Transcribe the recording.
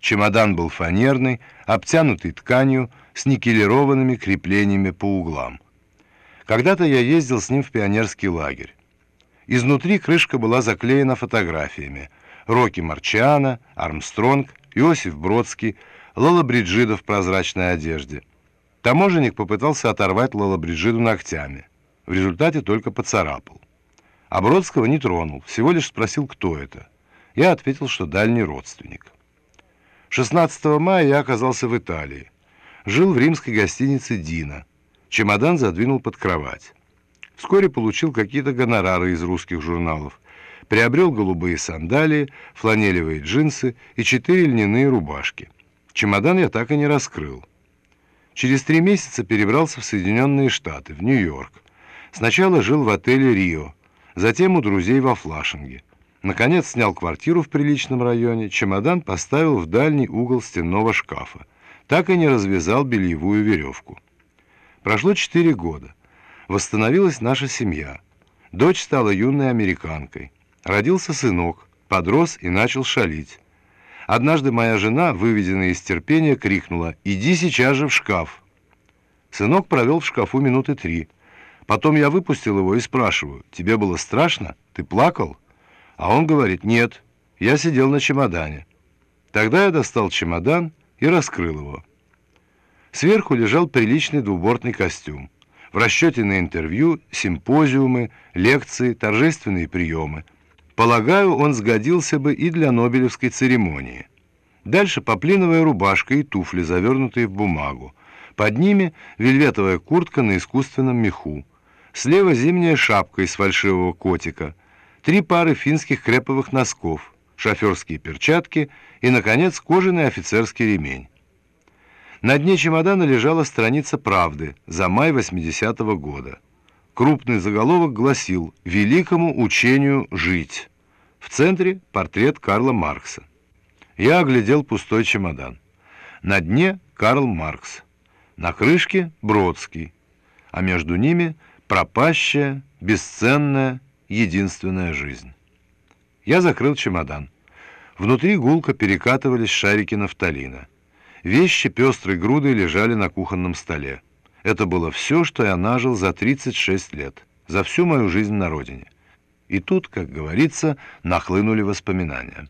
Чемодан был фанерный, обтянутый тканью, с никелированными креплениями по углам. Когда-то я ездил с ним в пионерский лагерь. Изнутри крышка была заклеена фотографиями. Рокки Марчиана, Армстронг, Иосиф Бродский, Лола Бриджида в прозрачной одежде. Таможенник попытался оторвать Лола Бриджиду ногтями. В результате только поцарапал. А Бродского не тронул, всего лишь спросил, кто это. Я ответил, что дальний родственник. 16 мая я оказался в Италии. Жил в римской гостинице «Дина». Чемодан задвинул под кровать. Вскоре получил какие-то гонорары из русских журналов. Приобрел голубые сандалии, фланелевые джинсы и четыре льняные рубашки. Чемодан я так и не раскрыл. Через три месяца перебрался в Соединенные Штаты, в Нью-Йорк. Сначала жил в отеле «Рио», затем у друзей во Флашинге. Наконец снял квартиру в приличном районе, чемодан поставил в дальний угол стенного шкафа. Так и не развязал бельевую веревку. Прошло четыре года. Восстановилась наша семья. Дочь стала юной американкой. Родился сынок, подрос и начал шалить. Однажды моя жена, выведенная из терпения, крикнула «Иди сейчас же в шкаф!». Сынок провел в шкафу минуты три. Потом я выпустил его и спрашиваю «Тебе было страшно? Ты плакал?» А он говорит «Нет, я сидел на чемодане». Тогда я достал чемодан и раскрыл его. Сверху лежал приличный двубортный костюм в расчете на интервью, симпозиумы, лекции, торжественные приемы. Полагаю, он сгодился бы и для Нобелевской церемонии. Дальше поплиновая рубашка и туфли, завернутые в бумагу. Под ними вельветовая куртка на искусственном меху. Слева зимняя шапка из фальшивого котика. Три пары финских креповых носков, шоферские перчатки и, наконец, кожаный офицерский ремень. На дне чемодана лежала страница «Правды» за май 80-го года. Крупный заголовок гласил «Великому учению жить». В центре портрет Карла Маркса. Я оглядел пустой чемодан. На дне Карл Маркс. На крышке Бродский. А между ними пропащая, бесценная, единственная жизнь. Я закрыл чемодан. Внутри гулко перекатывались шарики нафталина. Вещи пестрой грудой лежали на кухонном столе. Это было все, что я нажил за 36 лет, за всю мою жизнь на родине. И тут, как говорится, нахлынули воспоминания.